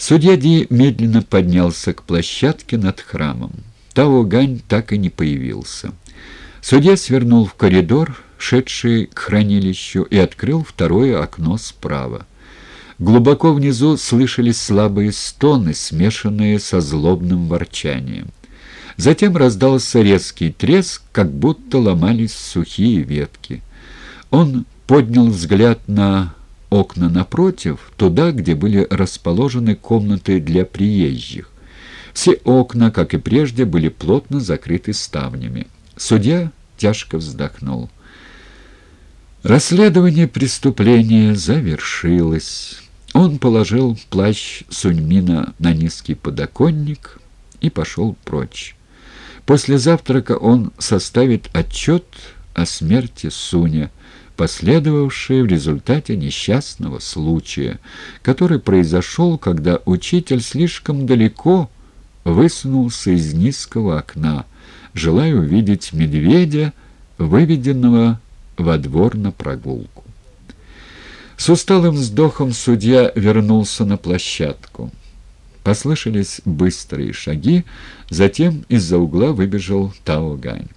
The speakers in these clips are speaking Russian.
Судья Ди медленно поднялся к площадке над храмом. Тао Гань так и не появился. Судья свернул в коридор, шедший к хранилищу, и открыл второе окно справа. Глубоко внизу слышались слабые стоны, смешанные со злобным ворчанием. Затем раздался резкий треск, как будто ломались сухие ветки. Он поднял взгляд на окна напротив, туда, где были расположены комнаты для приезжих. Все окна, как и прежде, были плотно закрыты ставнями. Судья тяжко вздохнул. Расследование преступления завершилось. Он положил плащ Суньмина на низкий подоконник и пошел прочь. После завтрака он составит отчет о смерти Суня, последовавшей в результате несчастного случая, который произошел, когда учитель слишком далеко высунулся из низкого окна, желая увидеть медведя, выведенного во двор на прогулку. С усталым вздохом судья вернулся на площадку. Послышались быстрые шаги, затем из-за угла выбежал Тао Гань.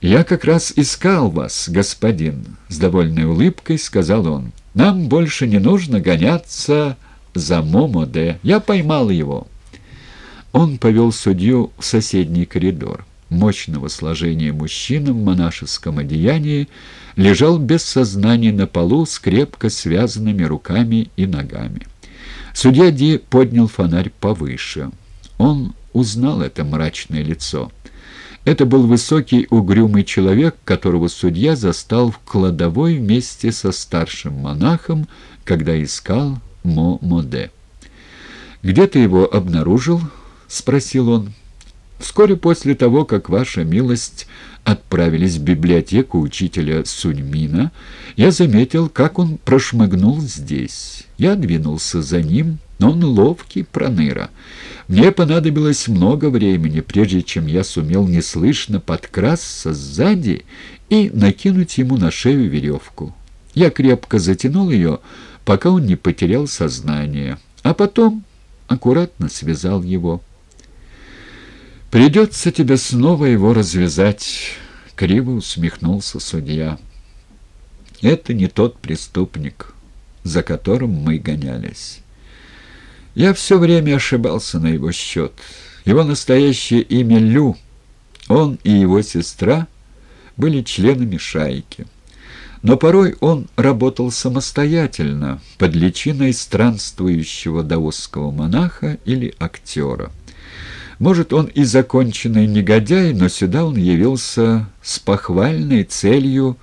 «Я как раз искал вас, господин», — с довольной улыбкой сказал он. «Нам больше не нужно гоняться за Момоде. Я поймал его». Он повел судью в соседний коридор. Мощного сложения мужчина в монашеском одеянии лежал без сознания на полу с крепко связанными руками и ногами. Судья Ди поднял фонарь повыше. Он узнал это мрачное лицо. Это был высокий угрюмый человек, которого судья застал в кладовой вместе со старшим монахом, когда искал Мо-Моде. «Где ты его обнаружил?» — спросил он. «Вскоре после того, как ваша милость отправились в библиотеку учителя Суньмина, я заметил, как он прошмыгнул здесь. Я двинулся за ним, но он ловкий проныра. Мне понадобилось много времени, прежде чем я сумел неслышно подкрасться сзади и накинуть ему на шею веревку. Я крепко затянул ее, пока он не потерял сознание, а потом аккуратно связал его. «Придется тебе снова его развязать», — криво усмехнулся судья. «Это не тот преступник, за которым мы гонялись. Я все время ошибался на его счет. Его настоящее имя Лю. Он и его сестра были членами шайки. Но порой он работал самостоятельно, под личиной странствующего даосского монаха или актера. Может, он и законченный негодяй, но сюда он явился с похвальной целью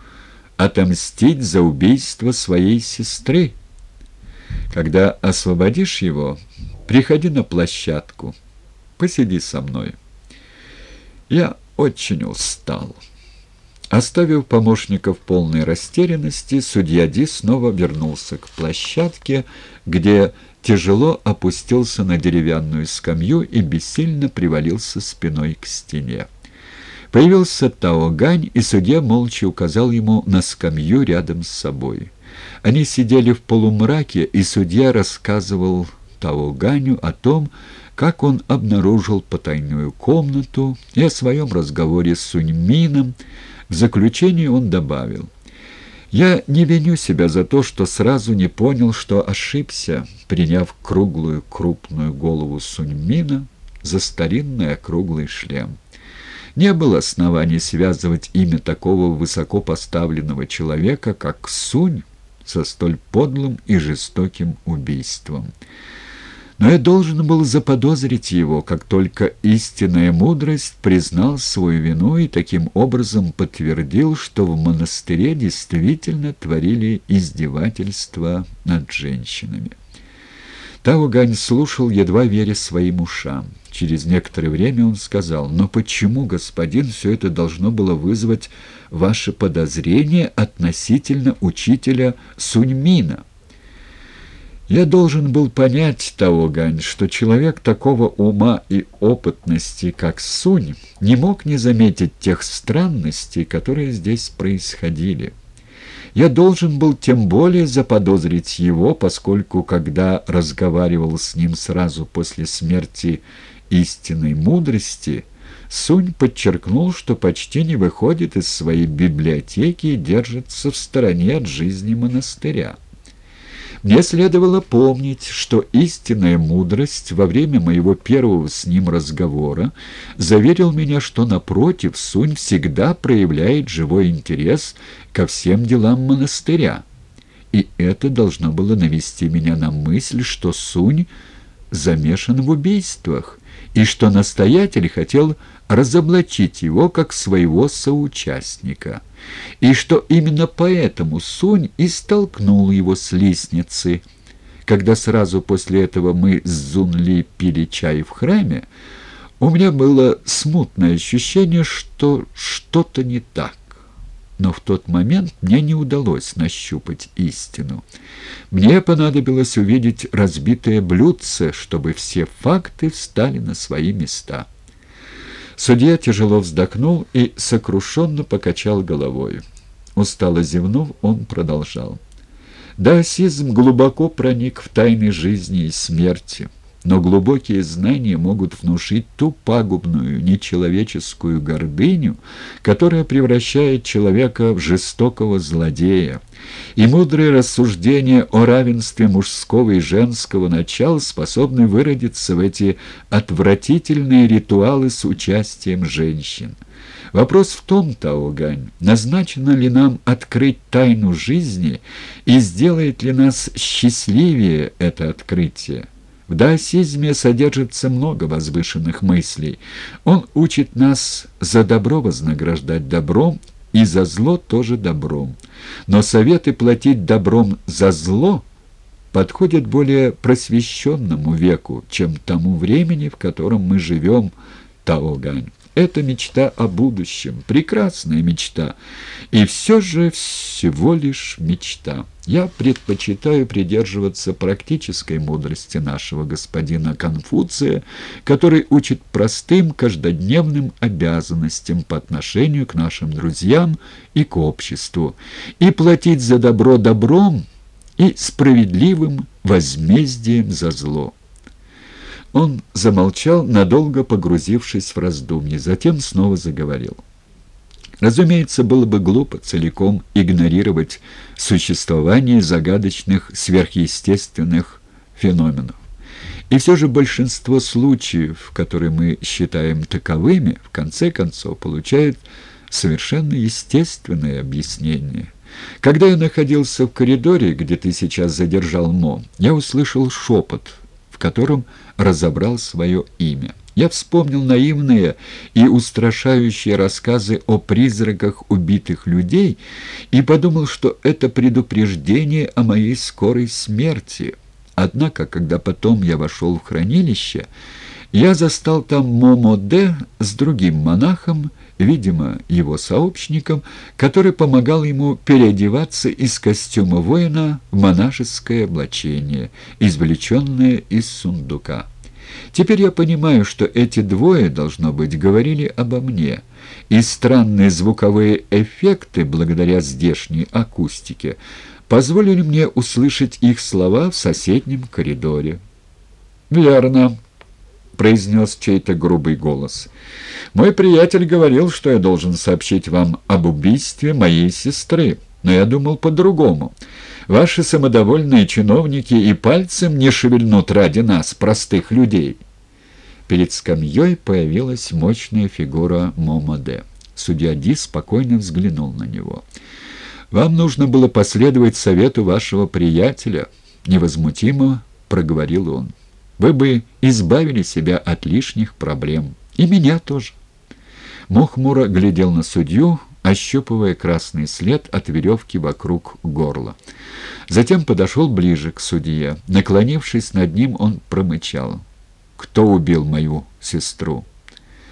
отомстить за убийство своей сестры. Когда освободишь его, приходи на площадку, посиди со мной. Я очень устал». Оставив помощника в полной растерянности, судья Ди снова вернулся к площадке, где тяжело опустился на деревянную скамью и бессильно привалился спиной к стене. Появился Тао Гань, и судья молча указал ему на скамью рядом с собой. Они сидели в полумраке, и судья рассказывал Тао Ганю о том, как он обнаружил потайную комнату и о своем разговоре с Суньмином, в заключение он добавил, «Я не виню себя за то, что сразу не понял, что ошибся, приняв круглую крупную голову Суньмина за старинный округлый шлем. Не было оснований связывать имя такого высоко поставленного человека, как Сунь, со столь подлым и жестоким убийством». Но я должен был заподозрить его, как только истинная мудрость признал свою вину и таким образом подтвердил, что в монастыре действительно творили издевательства над женщинами. Таугань слушал, едва веря своим ушам. Через некоторое время он сказал, «Но почему, господин, все это должно было вызвать ваше подозрение относительно учителя Суньмина?» Я должен был понять того, Гань, что человек такого ума и опытности, как Сунь, не мог не заметить тех странностей, которые здесь происходили. Я должен был тем более заподозрить его, поскольку, когда разговаривал с ним сразу после смерти истинной мудрости, Сунь подчеркнул, что почти не выходит из своей библиотеки и держится в стороне от жизни монастыря. Мне следовало помнить, что истинная мудрость во время моего первого с ним разговора заверил меня, что, напротив, Сунь всегда проявляет живой интерес ко всем делам монастыря. И это должно было навести меня на мысль, что Сунь замешан в убийствах, и что настоятель хотел разоблачить его как своего соучастника, и что именно поэтому Сунь и столкнул его с лестницы. Когда сразу после этого мы с Зунли пили чай в храме, у меня было смутное ощущение, что что-то не так. Но в тот момент мне не удалось нащупать истину. Мне понадобилось увидеть разбитое блюдце, чтобы все факты встали на свои места. Судья тяжело вздохнул и сокрушенно покачал головой. Устало зевнув, он продолжал. Даосизм глубоко проник в тайны жизни и смерти но глубокие знания могут внушить ту пагубную, нечеловеческую гордыню, которая превращает человека в жестокого злодея. И мудрые рассуждения о равенстве мужского и женского начала способны выродиться в эти отвратительные ритуалы с участием женщин. Вопрос в том, Таогань, назначено ли нам открыть тайну жизни и сделает ли нас счастливее это открытие? В даосизме содержится много возвышенных мыслей. Он учит нас за добро вознаграждать добром и за зло тоже добром. Но советы платить добром за зло подходят более просвещенному веку, чем тому времени, в котором мы живем, Таогань. Это мечта о будущем, прекрасная мечта, и все же всего лишь мечта. Я предпочитаю придерживаться практической мудрости нашего господина Конфуция, который учит простым каждодневным обязанностям по отношению к нашим друзьям и к обществу, и платить за добро добром и справедливым возмездием за зло. Он замолчал, надолго погрузившись в раздумье, затем снова заговорил. Разумеется, было бы глупо целиком игнорировать существование загадочных сверхъестественных феноменов. И все же большинство случаев, которые мы считаем таковыми, в конце концов получают совершенно естественное объяснение. Когда я находился в коридоре, где ты сейчас задержал Мо, я услышал шепот – в котором разобрал свое имя. Я вспомнил наивные и устрашающие рассказы о призраках убитых людей и подумал, что это предупреждение о моей скорой смерти. Однако, когда потом я вошел в хранилище, я застал там Момоде с другим монахом, видимо, его сообщником, который помогал ему переодеваться из костюма воина в монашеское облачение, извлеченное из сундука. Теперь я понимаю, что эти двое, должно быть, говорили обо мне, и странные звуковые эффекты, благодаря здешней акустике, позволили мне услышать их слова в соседнем коридоре. «Верно», — произнес чей-то грубый голос. «Мой приятель говорил, что я должен сообщить вам об убийстве моей сестры, но я думал по-другому. Ваши самодовольные чиновники и пальцем не шевельнут ради нас, простых людей». Перед скамьей появилась мощная фигура Момоде. Судья Ди спокойно взглянул на него. «Вам нужно было последовать совету вашего приятеля», — невозмутимо проговорил он. Вы бы избавили себя от лишних проблем. И меня тоже. Мухмуро глядел на судью, ощупывая красный след от веревки вокруг горла. Затем подошел ближе к судье. Наклонившись над ним, он промычал. «Кто убил мою сестру?»